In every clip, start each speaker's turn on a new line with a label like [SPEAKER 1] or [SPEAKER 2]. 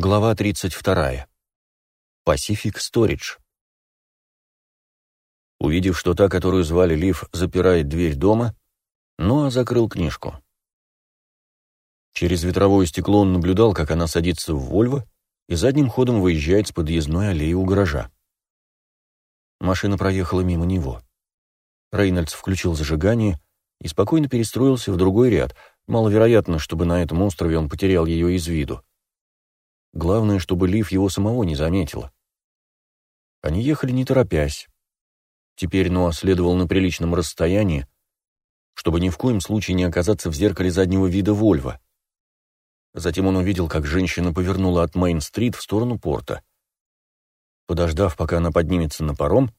[SPEAKER 1] Глава 32. Pacific Storage. Увидев, что та, которую звали Лив, запирает дверь дома, Ноа закрыл книжку. Через ветровое стекло он наблюдал, как она садится в Вольво и задним ходом выезжает с подъездной аллеи у гаража. Машина проехала мимо него. Рейнольдс включил зажигание и спокойно перестроился в другой ряд. Маловероятно, чтобы на этом острове он потерял ее из виду. Главное, чтобы Лив его самого не заметила. Они ехали не торопясь. Теперь Ноа следовал на приличном расстоянии, чтобы ни в коем случае не оказаться в зеркале заднего вида Вольва. Затем он увидел, как женщина повернула от Мейн-стрит в сторону порта. Подождав, пока она поднимется на паром,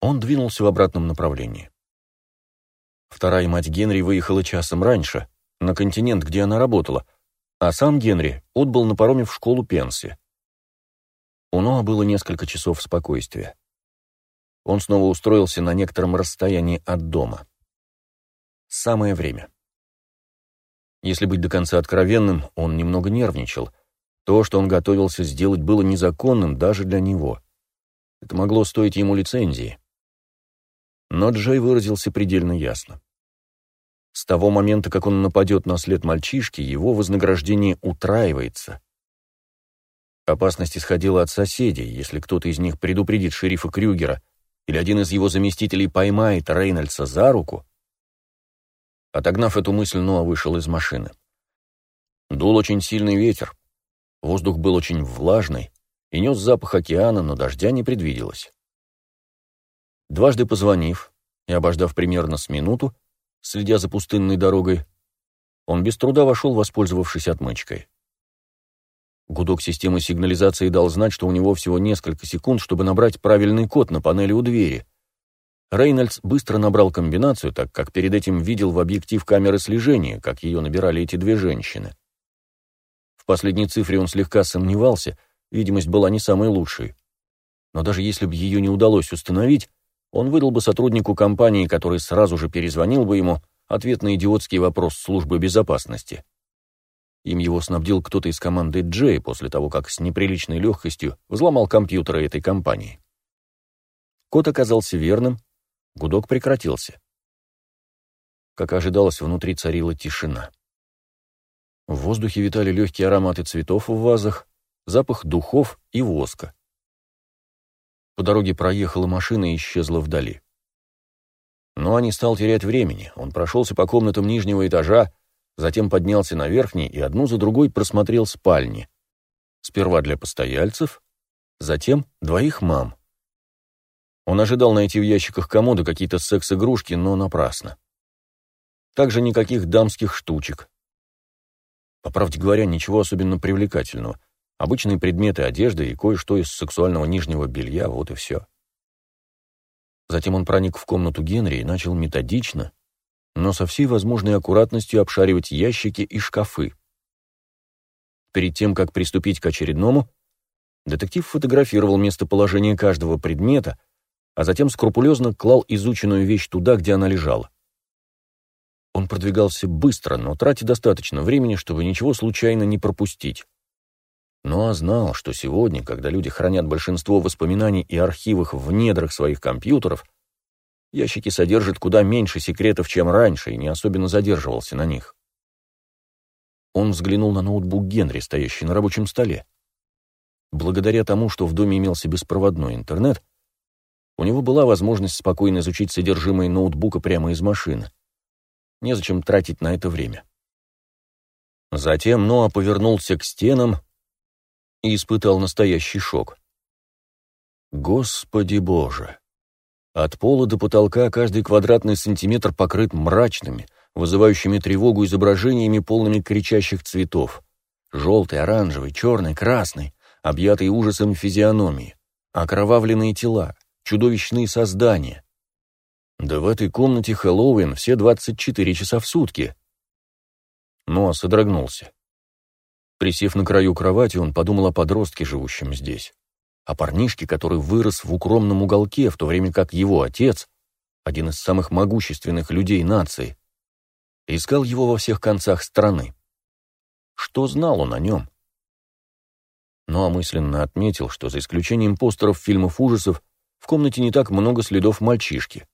[SPEAKER 1] он двинулся в обратном направлении. Вторая мать Генри выехала часом раньше, на континент, где она работала, а сам Генри отбыл на пароме в школу Пенси. У Ноа было несколько часов спокойствия. Он снова устроился на некотором расстоянии от дома. Самое время. Если быть до конца откровенным, он немного нервничал. То, что он готовился сделать, было незаконным даже для него. Это могло стоить ему лицензии. Но Джей выразился предельно ясно. С того момента, как он нападет на след мальчишки, его вознаграждение утраивается. Опасность исходила от соседей, если кто-то из них предупредит шерифа Крюгера или один из его заместителей поймает Рейнольдса за руку. Отогнав эту мысль, Ноа вышел из машины. Дул очень сильный ветер, воздух был очень влажный и нес запах океана, но дождя не предвиделось. Дважды позвонив и обождав примерно с минуту, следя за пустынной дорогой, он без труда вошел, воспользовавшись отмычкой. Гудок системы сигнализации дал знать, что у него всего несколько секунд, чтобы набрать правильный код на панели у двери. Рейнольдс быстро набрал комбинацию, так как перед этим видел в объектив камеры слежения, как ее набирали эти две женщины. В последней цифре он слегка сомневался, видимость была не самой лучшей. Но даже если бы ее не удалось установить, он выдал бы сотруднику компании, который сразу же перезвонил бы ему, ответ на идиотский вопрос службы безопасности. Им его снабдил кто-то из команды Джей после того, как с неприличной легкостью взломал компьютеры этой компании. Код оказался верным, гудок прекратился. Как ожидалось, внутри царила тишина. В воздухе витали легкие ароматы цветов в вазах, запах духов и воска. По дороге проехала машина и исчезла вдали. Но не стал терять времени. Он прошелся по комнатам нижнего этажа, затем поднялся на верхний и одну за другой просмотрел спальни. Сперва для постояльцев, затем двоих мам. Он ожидал найти в ящиках комода какие-то секс-игрушки, но напрасно. Также никаких дамских штучек. По правде говоря, ничего особенно привлекательного — Обычные предметы одежды и кое-что из сексуального нижнего белья, вот и все. Затем он проник в комнату Генри и начал методично, но со всей возможной аккуратностью обшаривать ящики и шкафы. Перед тем, как приступить к очередному, детектив фотографировал местоположение каждого предмета, а затем скрупулезно клал изученную вещь туда, где она лежала. Он продвигался быстро, но тратя достаточно времени, чтобы ничего случайно не пропустить. Но знал, что сегодня, когда люди хранят большинство воспоминаний и архивов в недрах своих компьютеров, ящики содержат куда меньше секретов, чем раньше, и не особенно задерживался на них. Он взглянул на ноутбук Генри, стоящий на рабочем столе. Благодаря тому, что в доме имелся беспроводной интернет, у него была возможность спокойно изучить содержимое ноутбука прямо из машины. Незачем тратить на это время. Затем Ноа повернулся к стенам и испытал настоящий шок. Господи Боже! От пола до потолка каждый квадратный сантиметр покрыт мрачными, вызывающими тревогу изображениями, полными кричащих цветов. Желтый, оранжевый, черный, красный, объятые ужасом физиономии, окровавленные тела, чудовищные создания. Да в этой комнате Хэллоуин все 24 часа в сутки. Ноа содрогнулся. Присев на краю кровати, он подумал о подростке, живущем здесь. О парнишке, который вырос в укромном уголке, в то время как его отец, один из самых могущественных людей нации, искал его во всех концах страны. Что знал он о нем? но мысленно отметил, что за исключением постеров фильмов ужасов в комнате не так много следов мальчишки.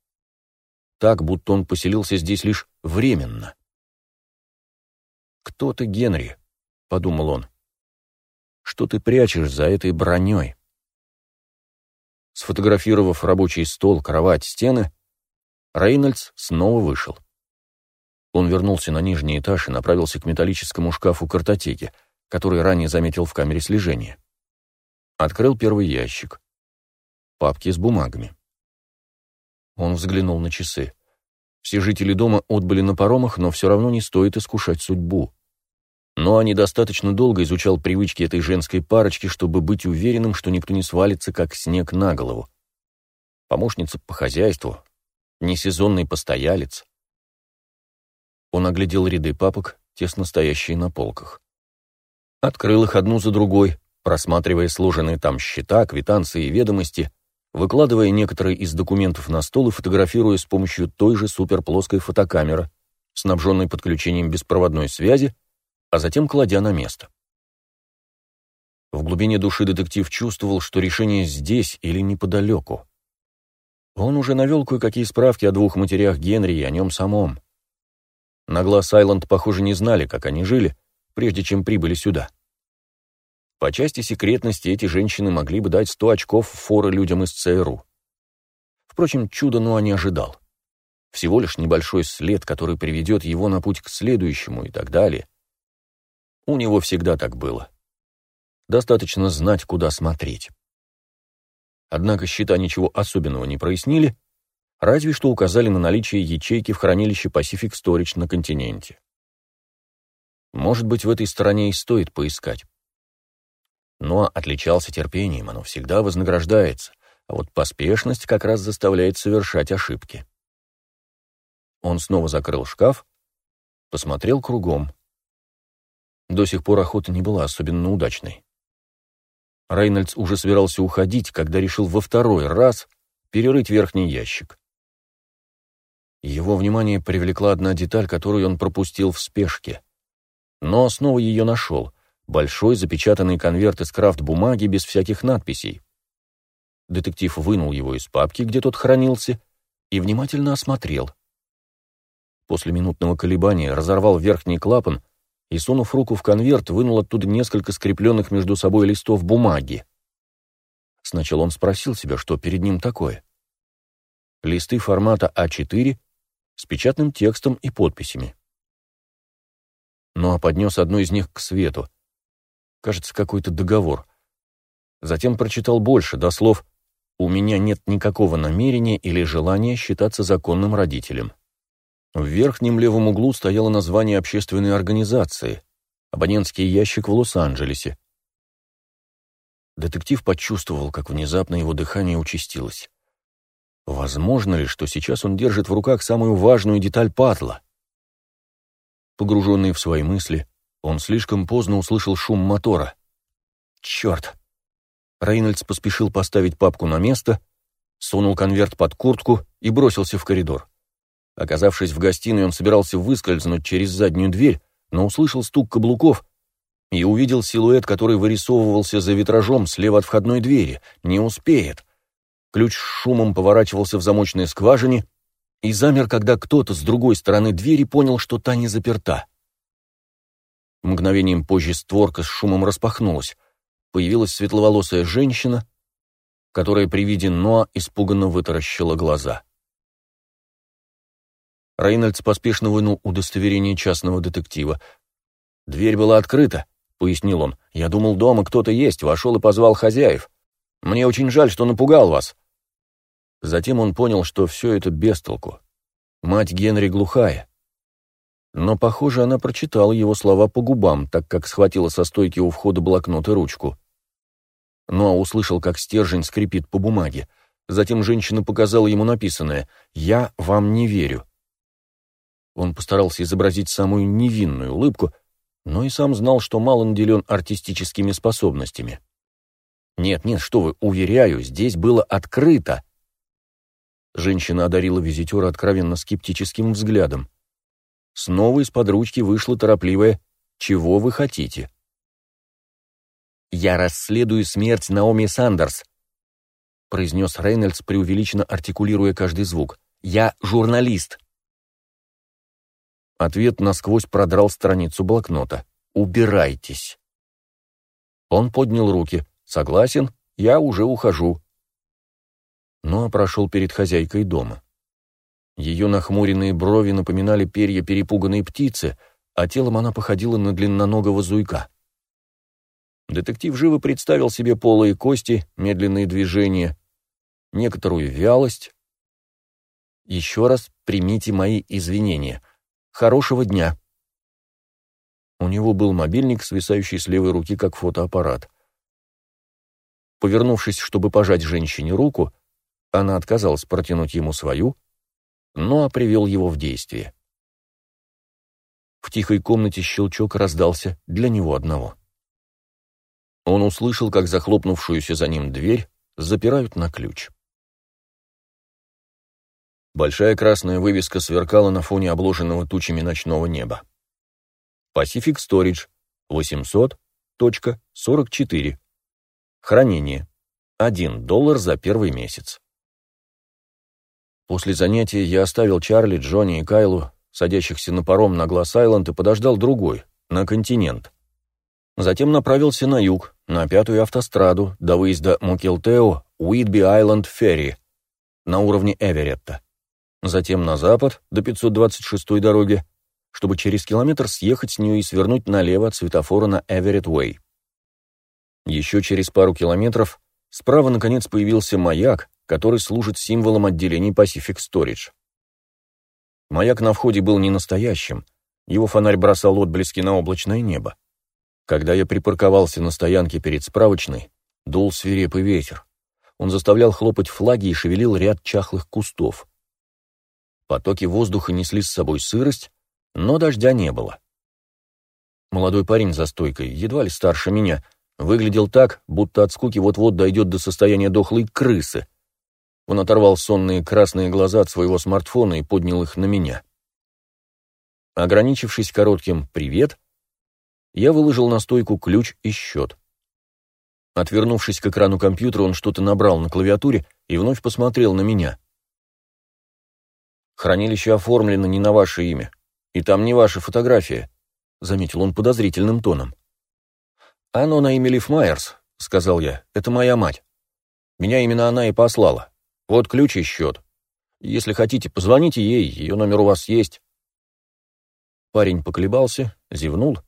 [SPEAKER 1] Так, будто он поселился здесь лишь временно. «Кто ты, Генри?» — подумал он. «Что ты прячешь за этой броней?» Сфотографировав рабочий стол, кровать, стены, Рейнольдс снова вышел. Он вернулся на нижний этаж и направился к металлическому шкафу картотеки, который ранее заметил в камере слежения. Открыл первый ящик. Папки с бумагами. Он взглянул на часы. Все жители дома отбыли на паромах, но все равно не стоит искушать судьбу. Но они достаточно долго изучал привычки этой женской парочки, чтобы быть уверенным, что никто не свалится, как снег на голову. Помощница по хозяйству, несезонный постоялец. Он оглядел ряды папок, тесно стоящие на полках. Открыл их одну за другой, просматривая сложенные там счета, квитанции и ведомости, выкладывая некоторые из документов на стол и фотографируя с помощью той же суперплоской фотокамеры, снабженной подключением беспроводной связи, а затем кладя на место. В глубине души детектив чувствовал, что решение здесь или неподалеку. Он уже навел кое-какие справки о двух матерях Генри и о нем самом. На глаз Айленд, похоже, не знали, как они жили, прежде чем прибыли сюда. По части секретности эти женщины могли бы дать сто очков форы людям из ЦРУ. Впрочем, чудо Нуа не ожидал. Всего лишь небольшой след, который приведет его на путь к следующему и так далее. У него всегда так было. Достаточно знать, куда смотреть. Однако счета ничего особенного не прояснили, разве что указали на наличие ячейки в хранилище Pacific Storage на континенте. Может быть, в этой стороне и стоит поискать. Но отличался терпением, оно всегда вознаграждается, а вот поспешность как раз заставляет совершать ошибки. Он снова закрыл шкаф, посмотрел кругом. До сих пор охота не была особенно удачной. Рейнольдс уже собирался уходить, когда решил во второй раз перерыть верхний ящик. Его внимание привлекла одна деталь, которую он пропустил в спешке. Но снова ее нашел. Большой запечатанный конверт из крафт-бумаги без всяких надписей. Детектив вынул его из папки, где тот хранился, и внимательно осмотрел. После минутного колебания разорвал верхний клапан и, сунув руку в конверт, вынул оттуда несколько скрепленных между собой листов бумаги. Сначала он спросил себя, что перед ним такое. Листы формата А4 с печатным текстом и подписями. Ну а поднес одну из них к свету. Кажется, какой-то договор. Затем прочитал больше, до слов «У меня нет никакого намерения или желания считаться законным родителем». В верхнем левом углу стояло название общественной организации, абонентский ящик в Лос-Анджелесе. Детектив почувствовал, как внезапно его дыхание участилось. Возможно ли, что сейчас он держит в руках самую важную деталь патла? Погруженный в свои мысли, он слишком поздно услышал шум мотора. Черт! Рейнольдс поспешил поставить папку на место, сунул конверт под куртку и бросился в коридор. Оказавшись в гостиной, он собирался выскользнуть через заднюю дверь, но услышал стук каблуков и увидел силуэт, который вырисовывался за витражом слева от входной двери. Не успеет. Ключ шумом поворачивался в замочной скважине и замер, когда кто-то с другой стороны двери понял, что та не заперта. Мгновением позже створка с шумом распахнулась. Появилась светловолосая женщина, которая при виде Ноа испуганно вытаращила глаза. Рейнольдс поспешно вынул удостоверение частного детектива. «Дверь была открыта», — пояснил он. «Я думал, дома кто-то есть, вошел и позвал хозяев. Мне очень жаль, что напугал вас». Затем он понял, что все это бестолку. Мать Генри глухая. Но, похоже, она прочитала его слова по губам, так как схватила со стойки у входа блокнот и ручку. Но услышал, как стержень скрипит по бумаге. Затем женщина показала ему написанное «Я вам не верю». Он постарался изобразить самую невинную улыбку, но и сам знал, что мало наделен артистическими способностями. «Нет, нет, что вы, уверяю, здесь было открыто!» Женщина одарила визитера откровенно скептическим взглядом. Снова из-под ручки вышло торопливое «Чего вы хотите?» «Я расследую смерть Наоми Сандерс», — произнес Рейнольдс, преувеличенно артикулируя каждый звук. «Я журналист». Ответ насквозь продрал страницу блокнота. «Убирайтесь». Он поднял руки. «Согласен, я уже ухожу». Но прошел перед хозяйкой дома. Ее нахмуренные брови напоминали перья перепуганной птицы, а телом она походила на длинноногого зуйка. Детектив живо представил себе полые кости, медленные движения, некоторую вялость. «Еще раз примите мои извинения. Хорошего дня!» У него был мобильник, свисающий с левой руки, как фотоаппарат. Повернувшись, чтобы пожать женщине руку, она отказалась протянуть ему свою, но привел его в действие. В тихой комнате щелчок раздался для него одного. Он услышал, как захлопнувшуюся за ним дверь запирают на ключ. Большая красная вывеска сверкала на фоне обложенного тучами ночного неба. Pacific Storage 800.44. Хранение. 1 доллар за первый месяц. После занятия я оставил Чарли, Джонни и Кайлу, садящихся на паром на Гласс-Айленд, и подождал другой, на континент. Затем направился на юг, на пятую автостраду, до выезда Мукилтео, Уитби-Айленд-Ферри, на уровне Эверетта. Затем на запад, до 526-й дороги, чтобы через километр съехать с нее и свернуть налево от светофора на Эверетт-Уэй. Еще через пару километров справа, наконец, появился маяк, который служит символом отделений Pacific Storage. Маяк на входе был не настоящим, его фонарь бросал отблески на облачное небо. Когда я припарковался на стоянке перед справочной, дул свирепый ветер. Он заставлял хлопать флаги и шевелил ряд чахлых кустов. Потоки воздуха несли с собой сырость, но дождя не было. Молодой парень за стойкой, едва ли старше меня, выглядел так, будто от скуки вот-вот дойдет до состояния дохлой крысы — он оторвал сонные красные глаза от своего смартфона и поднял их на меня. Ограничившись коротким «привет», я выложил на стойку ключ и счет. Отвернувшись к экрану компьютера, он что-то набрал на клавиатуре и вновь посмотрел на меня. «Хранилище оформлено не на ваше имя, и там не ваша фотография», — заметил он подозрительным тоном. «Оно на имя Лив Майерс», — сказал я, — «это моя мать. Меня именно она и послала. Вот ключ и счет. Если хотите, позвоните ей, ее номер у вас есть». Парень поколебался, зевнул,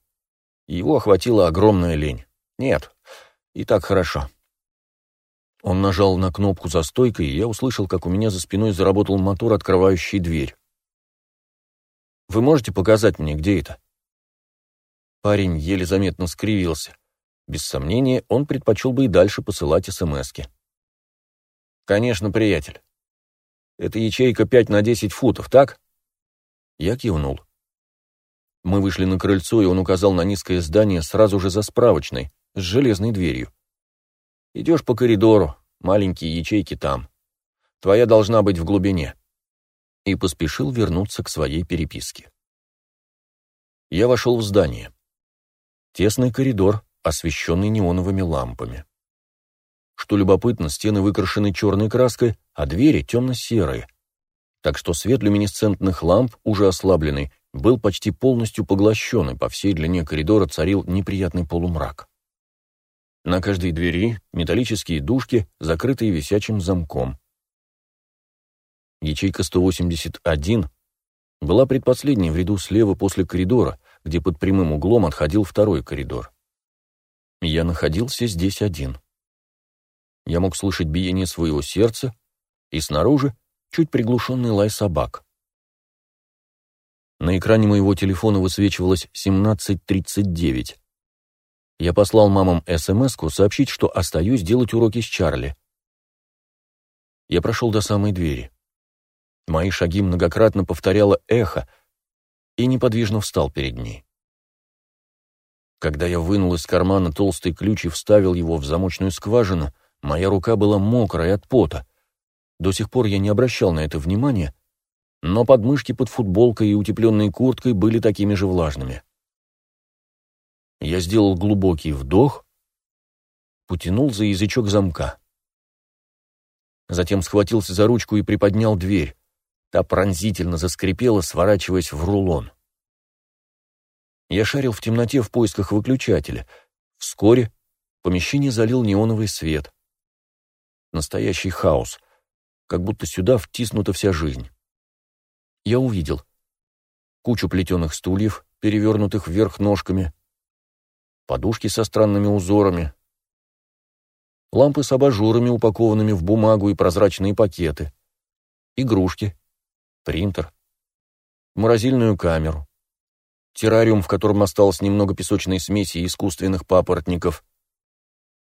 [SPEAKER 1] его охватила огромная лень. «Нет, и так хорошо». Он нажал на кнопку за стойкой, и я услышал, как у меня за спиной заработал мотор, открывающий дверь. «Вы можете показать мне, где это?» Парень еле заметно скривился. Без сомнения, он предпочел бы и дальше посылать СМСки. «Конечно, приятель. Это ячейка 5 на 10 футов, так?» Я кивнул. Мы вышли на крыльцо, и он указал на низкое здание сразу же за справочной, с железной дверью. «Идешь по коридору, маленькие ячейки там. Твоя должна быть в глубине». И поспешил вернуться к своей переписке. Я вошел в здание. Тесный коридор, освещенный неоновыми лампами. Что любопытно, стены выкрашены черной краской, а двери темно-серые. Так что свет люминесцентных ламп, уже ослабленный, был почти полностью поглощен, и по всей длине коридора царил неприятный полумрак. На каждой двери металлические дужки, закрытые висячим замком. Ячейка 181 была предпоследней в ряду слева после коридора, где под прямым углом отходил второй коридор. Я находился здесь один. Я мог слышать биение своего сердца и снаружи чуть приглушенный лай собак. На экране моего телефона высвечивалось 17.39. Я послал мамам смс сообщить, что остаюсь делать уроки с Чарли. Я прошел до самой двери. Мои шаги многократно повторяло эхо и неподвижно встал перед ней. Когда я вынул из кармана толстый ключ и вставил его в замочную скважину, Моя рука была мокрая от пота. До сих пор я не обращал на это внимания, но подмышки под футболкой и утепленной курткой были такими же влажными. Я сделал глубокий вдох потянул за язычок замка. Затем схватился за ручку и приподнял дверь. Та пронзительно заскрипела, сворачиваясь в рулон. Я шарил в темноте в поисках выключателя. Вскоре помещение залил неоновый свет. Настоящий хаос, как будто сюда втиснута вся жизнь. Я увидел кучу плетеных стульев, перевернутых вверх ножками, подушки со странными узорами, лампы с абажурами, упакованными в бумагу и прозрачные пакеты, игрушки, принтер, морозильную камеру, террариум, в котором осталось немного песочной смеси и искусственных папоротников,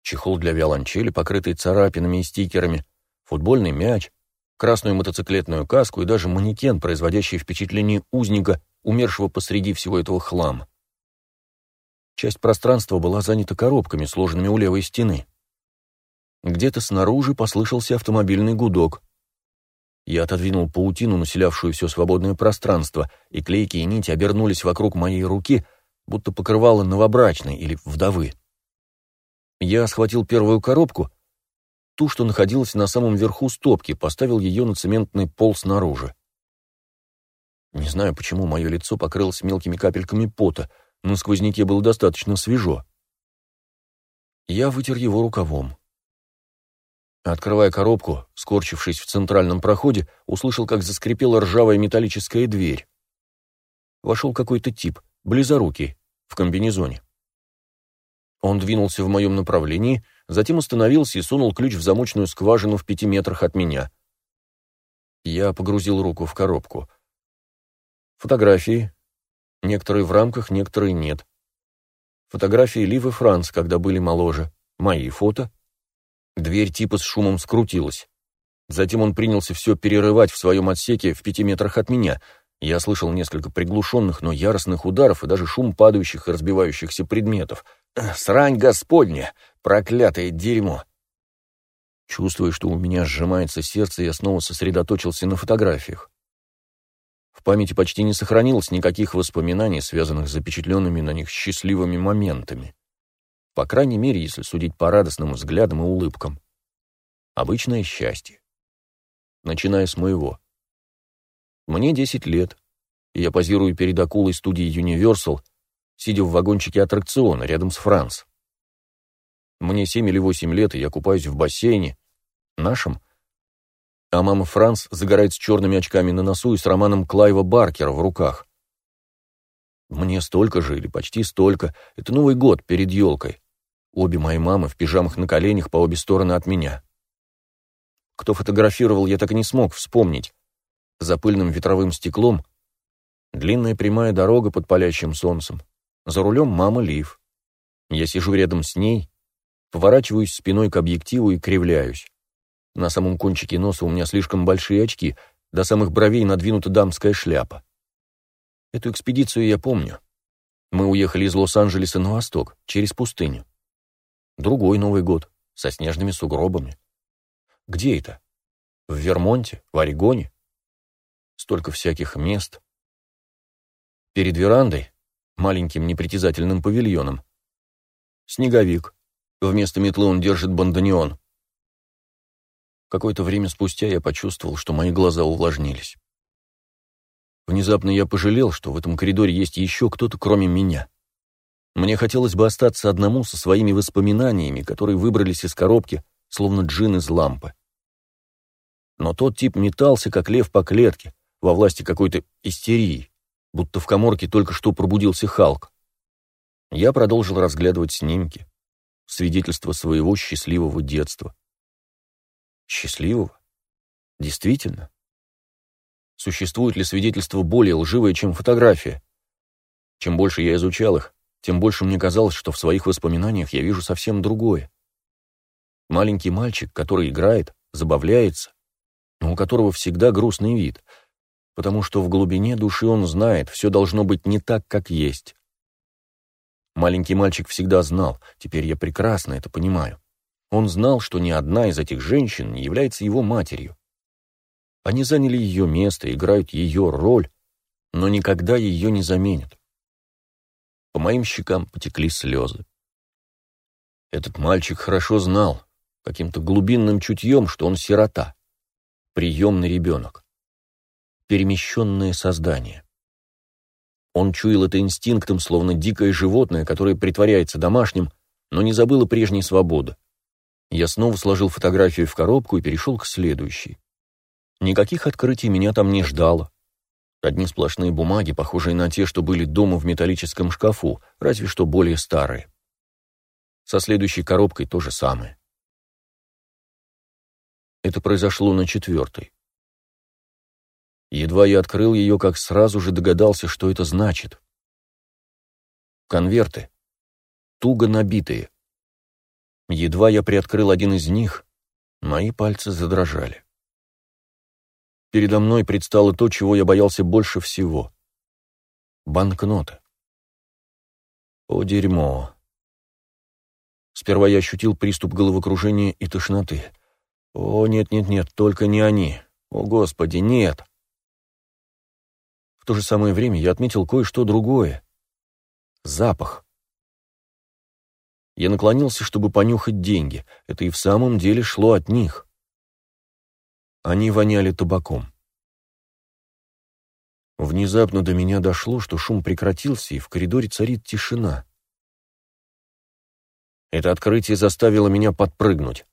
[SPEAKER 1] чехол для виолончели, покрытый царапинами и стикерами, футбольный мяч, красную мотоциклетную каску и даже манекен, производящий впечатление узника, умершего посреди всего этого хлама. Часть пространства была занята коробками, сложенными у левой стены. Где-то снаружи послышался автомобильный гудок. Я отодвинул паутину, населявшую все свободное пространство, и клейкие нити обернулись вокруг моей руки, будто покрывало новобрачной или вдовы. Я схватил первую коробку, ту, что находилась на самом верху стопки, поставил ее на цементный пол снаружи. Не знаю, почему мое лицо покрылось мелкими капельками пота, но сквозняке было достаточно свежо. Я вытер его рукавом. Открывая коробку, скорчившись в центральном проходе, услышал, как заскрипела ржавая металлическая дверь. Вошел какой-то тип, близорукий, в комбинезоне. Он двинулся в моем направлении, затем остановился и сунул ключ в замочную скважину в пяти метрах от меня. Я погрузил руку в коробку. Фотографии. Некоторые в рамках, некоторые нет. Фотографии Ливы Франц, когда были моложе. Мои фото — Дверь типа с шумом скрутилась. Затем он принялся все перерывать в своем отсеке в пяти метрах от меня. Я слышал несколько приглушенных, но яростных ударов и даже шум падающих и разбивающихся предметов. «Срань господня! Проклятое дерьмо!» Чувствуя, что у меня сжимается сердце, я снова сосредоточился на фотографиях. В памяти почти не сохранилось никаких воспоминаний, связанных с запечатленными на них счастливыми моментами. По крайней мере, если судить по радостным взглядам и улыбкам. Обычное счастье. Начиная с моего. Мне 10 лет, и я позирую перед акулой студии Universal, сидя в вагончике аттракциона рядом с Франц. Мне 7 или 8 лет, и я купаюсь в бассейне, нашем, а мама Франц загорает с черными очками на носу и с романом Клайва Баркера в руках. Мне столько же или почти столько. Это Новый год перед елкой. Обе мои мамы в пижамах на коленях по обе стороны от меня. Кто фотографировал, я так и не смог вспомнить. За пыльным ветровым стеклом длинная прямая дорога под палящим солнцем. За рулем мама Лив. Я сижу рядом с ней, поворачиваюсь спиной к объективу и кривляюсь. На самом кончике носа у меня слишком большие очки, до самых бровей надвинута дамская шляпа. Эту экспедицию я помню. Мы уехали из Лос-Анджелеса на восток, через пустыню. Другой Новый год, со снежными сугробами. Где это? В Вермонте? В Орегоне? Столько всяких мест. Перед верандой, маленьким непритязательным павильоном, снеговик. Вместо метлы он держит бандонеон. Какое-то время спустя я почувствовал, что мои глаза увлажнились. Внезапно я пожалел, что в этом коридоре есть еще кто-то, кроме меня. Мне хотелось бы остаться одному со своими воспоминаниями, которые выбрались из коробки, словно джин из лампы. Но тот тип метался, как лев по клетке, во власти какой-то истерии, будто в коморке только что пробудился Халк. Я продолжил разглядывать снимки, свидетельства своего счастливого детства. Счастливого? Действительно? Существует ли свидетельство более лживое, чем фотография? Чем больше я изучал их, тем больше мне казалось, что в своих воспоминаниях я вижу совсем другое. Маленький мальчик, который играет, забавляется, но у которого всегда грустный вид, потому что в глубине души он знает, все должно быть не так, как есть. Маленький мальчик всегда знал, теперь я прекрасно это понимаю. Он знал, что ни одна из этих женщин не является его матерью. Они заняли ее место, играют ее роль, но никогда ее не заменят. По моим щекам потекли слезы. Этот мальчик хорошо знал, каким-то глубинным чутьем, что он сирота, приемный ребенок, перемещенное создание. Он чуял это инстинктом, словно дикое животное, которое притворяется домашним, но не забыло прежней свободы. Я снова сложил фотографию в коробку и перешел к следующей. Никаких открытий меня там не ждало. Одни сплошные бумаги, похожие на те, что были дома в металлическом шкафу, разве что более старые. Со следующей коробкой то же самое. Это произошло на четвертой. Едва я открыл ее, как сразу же догадался, что это значит. Конверты. Туго набитые. Едва я приоткрыл один из них, мои пальцы задрожали. Передо мной предстало то, чего я боялся больше всего. Банкнота. О, дерьмо. Сперва я ощутил приступ головокружения и тошноты. О, нет-нет-нет, только не они. О, Господи, нет то же самое время я отметил кое-что другое. Запах. Я наклонился, чтобы понюхать деньги. Это и в самом деле шло от них. Они воняли табаком. Внезапно до меня дошло, что шум прекратился, и в коридоре царит тишина. Это открытие заставило меня подпрыгнуть.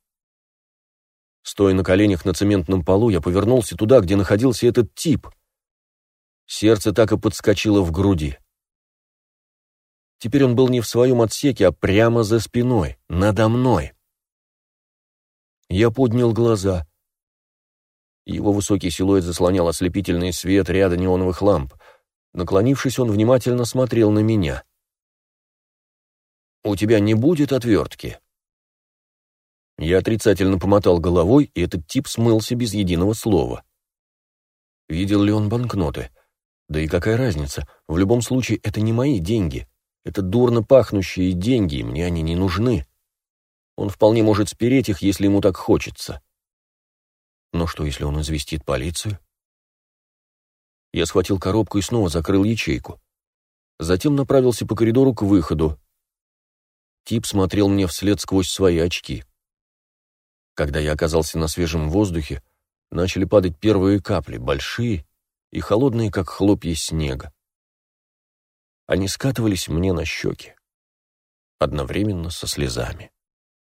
[SPEAKER 1] Стоя на коленях на цементном полу, я повернулся туда, где находился этот тип — Сердце так и подскочило в груди. Теперь он был не в своем отсеке, а прямо за спиной, надо мной. Я поднял глаза. Его высокий силуэт заслонял ослепительный свет ряда неоновых ламп. Наклонившись, он внимательно смотрел на меня. «У тебя не будет отвертки?» Я отрицательно помотал головой, и этот тип смылся без единого слова. Видел ли он банкноты? Да и какая разница? В любом случае, это не мои деньги. Это дурно пахнущие деньги, и мне они не нужны. Он вполне может спереть их, если ему так хочется. Но что, если он известит полицию? Я схватил коробку и снова закрыл ячейку. Затем направился по коридору к выходу. Тип смотрел мне вслед сквозь свои очки. Когда я оказался на свежем воздухе, начали падать первые капли, большие и холодные, как хлопья снега. Они скатывались мне на щеки, одновременно со слезами.